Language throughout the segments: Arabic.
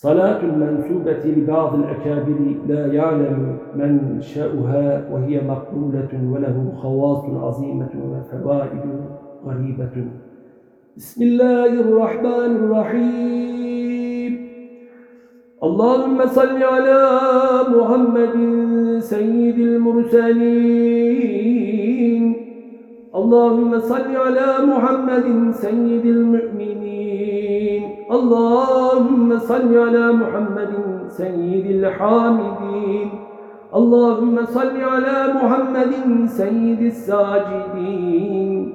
صلاة المنسوبة لبعض الأكابر لا يعلم من شاؤها وهي مقبولة وله خواص عظيمة وفوائد غريبة. بسم الله الرحمن الرحيم. اللهم صل على محمد سيد المرسلين. اللهم صل على محمد سيد المؤمنين. اللهم صل على محمد سيد الحامدين. اللهم صل على محمد سيد الساجدين.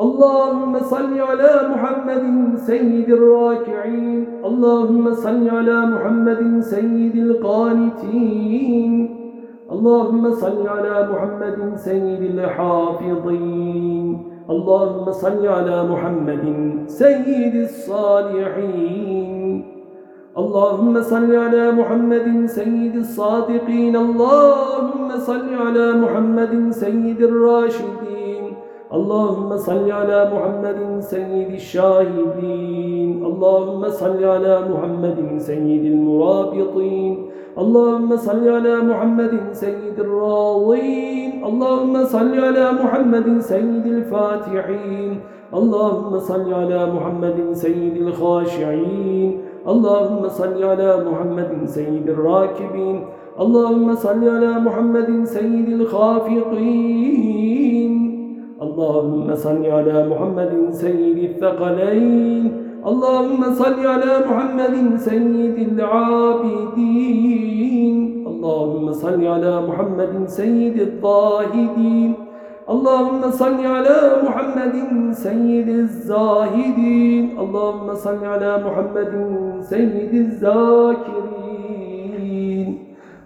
اللهم صل على محمد سيد الراكعين. اللهم صل على محمد سيد القانتين. اللهم صل على محمد سيد الحافظين. اللهم صل على محمد سيد الصالحين. اللهم صل على محمد سيد الصادقين. اللهم صل على محمد سيد الراشدين. اللهم صل على محمد سيد الشاهدين. اللهم صل على محمد سيد المرابطين. اللهم صل على محمد سيد الراضين. اللهم صل على محمد سيد الفاتحين. اللهم صل على محمد سيد الخاشعين. اللهم صل على محمد سيد الراكبين. اللهم صل على محمد سيد الخافقين. اللهم صل على محمد سيد الثقلين. اللهم صل على محمد سيد العابدين. اللهم صل على محمد سيد الطاهدين اللهم صل على محمد سيد الزاهدين. اللهم صل على محمد سيد الذاكرين.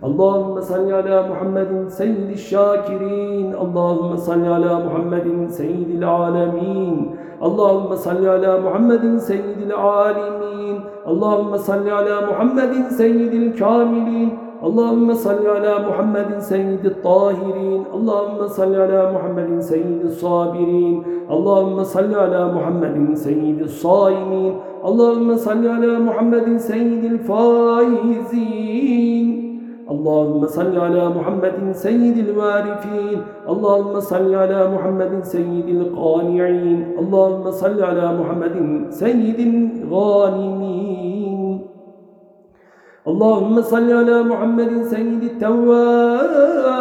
اللهم صل على محمد سيد الشاكرين. اللهم صل على محمد سيد العالمين. اللهم صل على محمد سيد العالمين. اللهم صل على محمد سيد الكاملين. اللهم صل على محمد سيد الطاهرين. اللهم صل على محمد سيد الصابرين. اللهم صل على محمد سيد الصائمين. اللهم صل على محمد سيد الفائزين. اللهم صل على محمد سيد الوارثين. اللهم صل على محمد سيد القانعين. اللهم صل على محمد سيد الغانمين. اللهم صل على محمد سيد التوابين.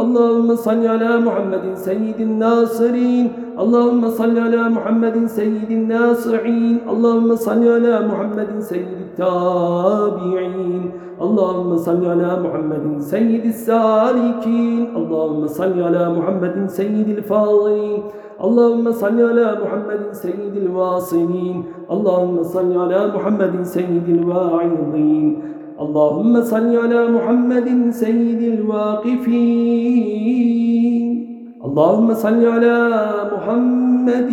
اللهم صل على محمد سيد الناصرين. اللهم صل على محمد سيد الناصحين اللهم صل على محمد سيد التابعين. اللهم صل على محمد سيد السالكين. اللهم صل على محمد سيد الفاضلين. اللهم صل على محمد سيد الواصلين. اللهم صل على محمد سيد الواعظين. اللهم صل على محمد سيد الواقفين. اللهم صل على محمد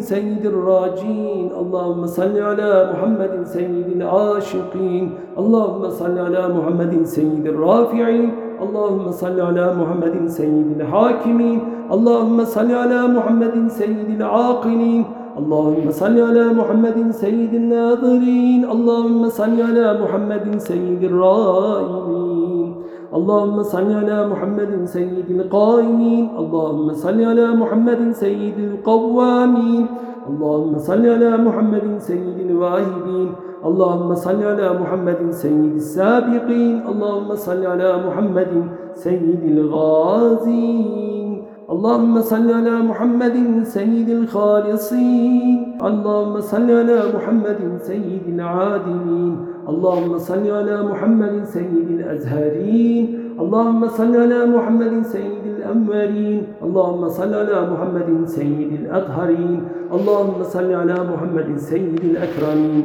سيد الراجين. اللهم صل على محمد سيد العاشقين. اللهم صل على محمد سيد الرافعين. اللهم صل على محمد سيد الحاكمين. اللهم صل على محمد سيد العاقلين. اللهم صل على محمد سيد الناظرين. اللهم صل على محمد سيد الرائمين. اللهم صل على محمد سيد القائمين. اللهم صل على محمد سيد القوامين. اللهم صل على محمد سيد الواهبين. اللهم صل على محمد سيد السابقين. اللهم صل على محمد سيد الغازين اللهم صل على محمد سيد الخالصين. اللهم صل على محمد سيد العادلين. اللهم صل على محمد سيد الأزهرين. اللهم صل على محمد سيد الأمرين. اللهم صل على محمد سيد الأطهرين. اللهم صل على محمد سيد الأكرمين.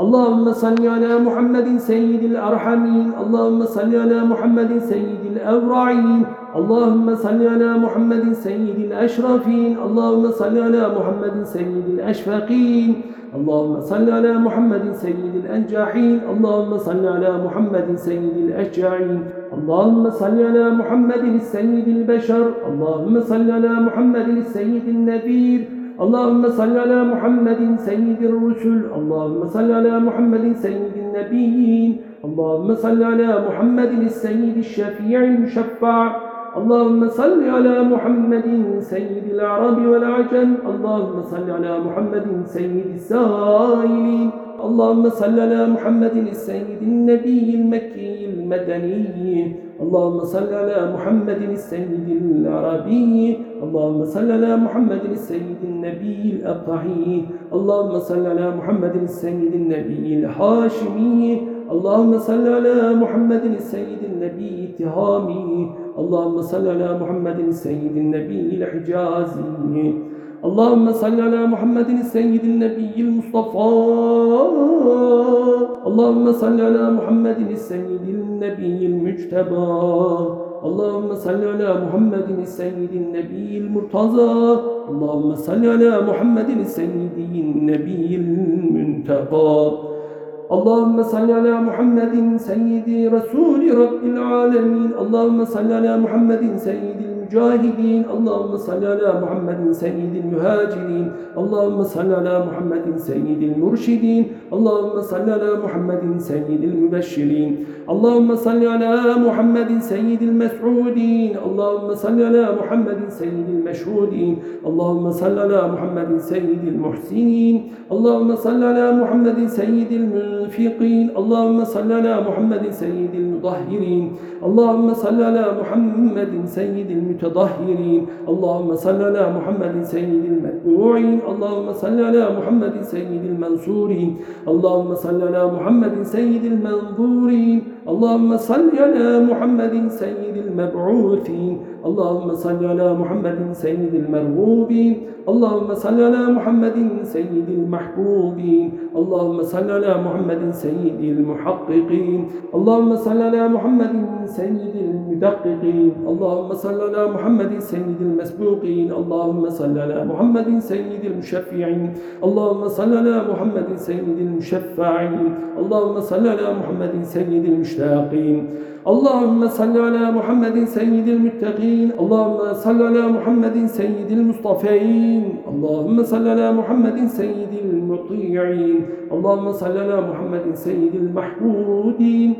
اللهم صل على محمد سيد الأرحمين. اللهم صل على محمد سيد الأبرعين اللهم صل على محمد سيد الأشرفين. اللهم صل على محمد سيد الأشفقين. اللهم صل على محمد سيد الأنجاحين. اللهم صل على محمد سيد الأشجعين. اللهم صل على محمد السيد البشر اللهم صل على محمد السيد النذير اللهم صل على محمد سيد الرسل اللهم صل على محمد سيد النبيين اللهم صل على محمد السيد الشفيع المشفع اللهم صل على محمد سيد العرب والعجم اللهم صل على محمد سيد السائلين اللهم صل على محمد السيد النبي المكي المدني اللهم صل على محمد السيد العربي. اللهم صل على محمد السيد النبي الأبطحي اللهم صل على محمد السيد النبي الحاشمي اللهم صل على محمد السيد النبي التهامي. اللهم صل على محمد السيد النبي الحجازي. اللهم صل على محمد السيد النبي المصطفى. اللهم صل على محمد السيد النبي المجتبى. اللهم صل على محمد السيد النبي المرتضى. اللهم صل على محمد السيد النبي المنتقى. اللهم صل على محمد سيد رسول رب العالمين. اللهم صل على محمد سيد المجاهدين اللهم صل على محمد سيد المهاجرين. اللهم صل على محمد سيد المرشدين. اللهم صل على محمد سيد المبشرين. اللهم صل على محمد سيد المسعودين. اللهم صل على محمد سيد المشهودين. اللهم صل على محمد سيد المحسنين. اللهم صل على محمد سيد المنفقين. اللهم صل على محمد سيد المطهرين. اللهم صل على محمد سيد المتطهرين. اللهم صل على محمد سيد المتبوعين اللهم صل على محمد سيد المنصورين. اللهم صل على محمد سيد المنظورين. اللهم صل على محمد سيد المبعوثين. اللهم صل على محمد سيد المرغوبين. اللهم صل على محمد سيد المحبوبين. اللهم صل على محمد سيد المحققين. اللهم صل على محمد سيد المدققين. اللهم صل على محمد سيد المسبوقين. اللهم صل على محمد سيد المشفعين. اللهم صل على محمد سيد المشفعين. اللهم صل على محمد سيد المشتاقين. اللهم صل على محمد سيد المتقين. اللهم صل على محمد سيد المصطفين. اللهم صل على محمد سيد المطيعين. اللهم صل على محمد سيد المحمودين.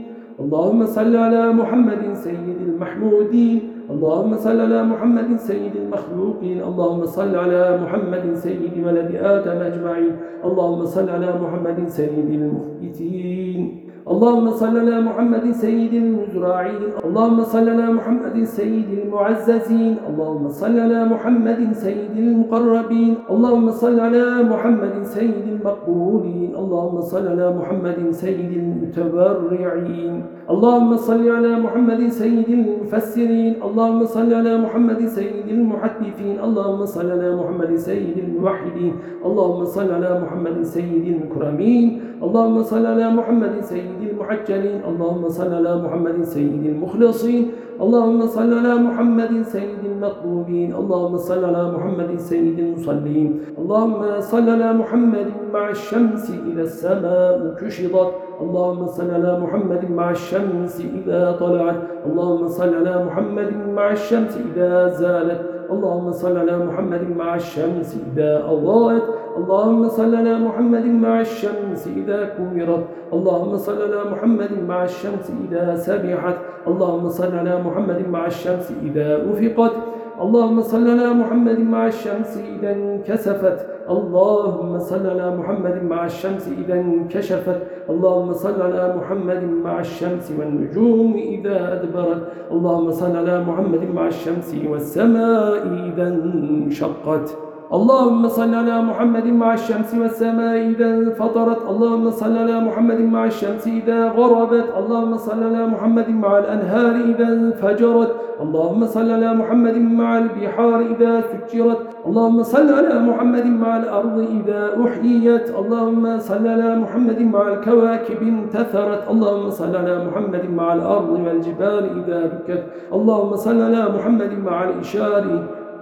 اللهم صل على محمد سيد المحمودين. اللهم صل على محمد سيد المخلوقين اللهم صل على محمد سيد ولد آدم أجمعين اللهم صل على محمد سيد المخبتين اللهم صل على محمد سيد المزرعين اللهم صل على محمد سيد المعززين اللهم صل على محمد سيد المقربين اللهم صل على محمد سيد المقبولين اللهم صل على محمد سيد المتبرعين. اللهم صل على محمد سيد المفسرين. اللهم صل على محمد سيد المحدثين. اللهم صل على محمد سيد الموحدين. اللهم صل على محمد سيد المكرمين. اللهم صل على محمد سيد المحجلين. اللهم صل على محمد سيد المخلصين. اللهم صل على محمد سيد المطلوبين. اللهم صل على محمد سيد المصلين. اللهم صل على محمد مع الشمس إذا السماء كشطت. اللهم صل على محمد مع الشمس إذا طلعت. اللهم صل على محمد مع الشمس إذا زالت. اللهم صل على محمد مع الشمس إذا أضاءت. اللهم صل على محمد مع الشمس إذا كورت اللهم صل على محمد مع الشمس إذا سبحت. اللهم صل على محمد مع الشمس إذا أفقت اللهم صل على محمد مع الشمس إذا انكسفت اللهم صل على محمد مع الشمس إذا انكشفت. اللهم صل على محمد مع الشمس والنجوم إذا أدبرت. اللهم صل على محمد مع الشمس والسماء إذا انشقت. اللهم صل على محمد مع الشمس والسماء إذا فطرت اللهم صل على محمد مع الشمس إذا غربت. اللهم صل على محمد مع الأنهار إذا انفجرت. اللهم صل على محمد مع البحار إذا سجرت. اللهم صل على محمد مع الأرض إذا أحييت. اللهم صل على محمد مع الكواكب انتثرت. اللهم صل على محمد مع الأرض والجبال إذا بكت. اللهم صل على محمد مع الإشار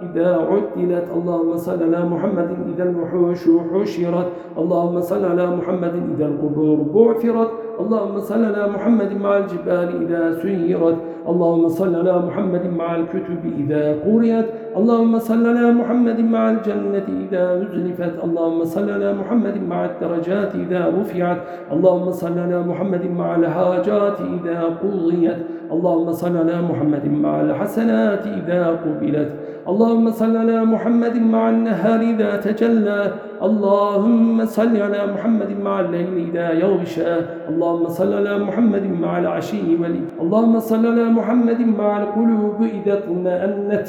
إذا عدلت اللهم صل على محمد إذا الوحوش حشرت. اللهم صل على محمد إذا القبور بعثرت. اللهم صل على محمد مع الجبال إذا سيرت. اللهم صل على محمد مع الكتب إذا قرئت اللهم صل على محمد مع الجنة إذا أزلفت اللهم صل على محمد مع الدرجات إذا رفعت. اللهم صل على محمد مع الحاجات إذا قضيت. اللهم صل على محمد مع الحسنات إذا قبلت. اللهم صل على محمد مع النهار إذا تجلى. اللهم صل على محمد مع الليل إذا يغشى. اللهم صل على محمد مع العشي والإذ اللهم صل على محمد مع القلوب إذا اطمأنت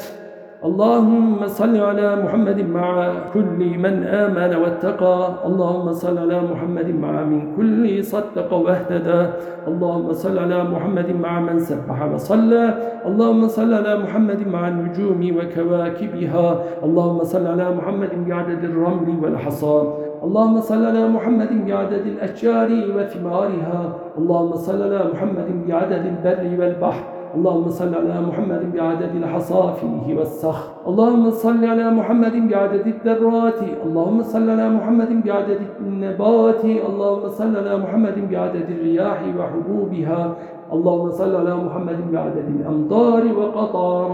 اللهم صل على محمد مع كل من آمن واتقى. اللهم صل على محمد مع من كل صدق واهتدى. اللهم صل على محمد مع من سبح وصلى. اللهم صل على محمد مع النجوم وكواكبها. اللهم صل على محمد بعدد الرمل والحصى. اللهم صل على محمد بعدد الأشجار وثمارها. اللهم صل على محمد بعدد البر والبحر. اللهم صل على محمد بعدد الحصى فيه والسخ. اللهم صل على محمد بعدد الذرات اللهم صل على محمد بعدد النبات. اللهم صل على محمد بعدد الرياح وحبوبها. اللهم صل على محمد بعدد الأمطار وقطار.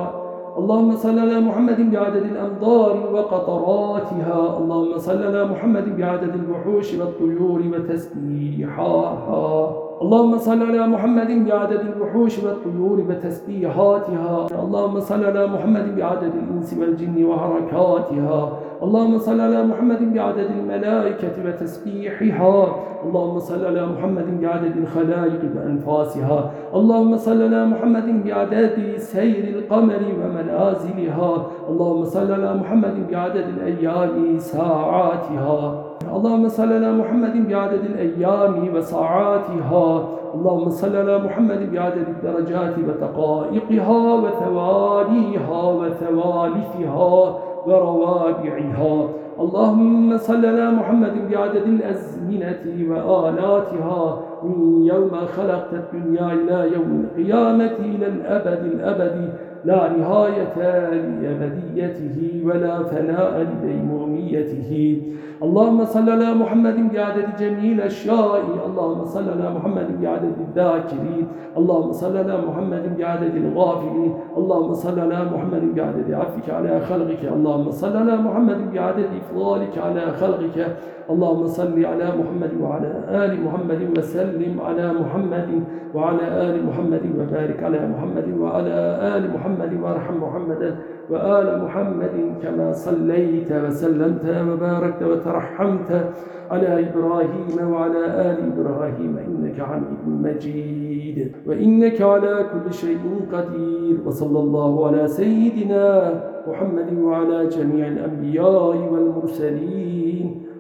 اللهم صل على محمد بعدد الأمطار وقطراتها. اللهم صل على محمد بعدد الوحوش والطيور وتسبيحها. اللهم صل على محمد بعدد الوحوش والطيور وتسبيحاتها اللهم صل على محمد بعدد الإنس والجن وحركاتها. اللهم صل على محمد بعدد الملائكة وتسبيحها اللهم صل على محمد بعدد الخلائق وأنفاسها اللهم صل على محمد بعدد سير القمر ومنازلها. اللهم صل على محمد بعدد الأيام ساعاتها. اللهم صل على محمد بعدد الأيام وساعاتها. اللهم صل على محمد بعدد الدرجات ودقائقها وثوانيها وثوالثها وروابعها. اللهم صل على محمد بعدد الأزمنة وآلاتها. من يوم خلقت الدنيا إلى يوم القيامة إلى الأبد الأبد. لا نهاية لأبديته ولا فناء لديموميته اللهم صل على محمد بعدد جميع الأشياء اللهم صل على محمد بعدد الذاكرين. اللهم صل على محمد بعدد الغافلين. اللهم صل على محمد بعدد عفك على خلقك. اللهم صل على محمد بعدد إفضالك على خلقك. اللهم صل على محمد وعلى آل محمد وسلم على محمد وعلى آل محمد وبارك على محمد وعلى آل محمد وارحم محمدا وآل محمد كما صليت وسلمت وباركت وترحمت على إبراهيم وعلى آل إبراهيم إنك حميد مجيد وإنك على كل شيء قدير وصلى الله على سيدنا محمد وعلى جميع الأنبياء والمرسلين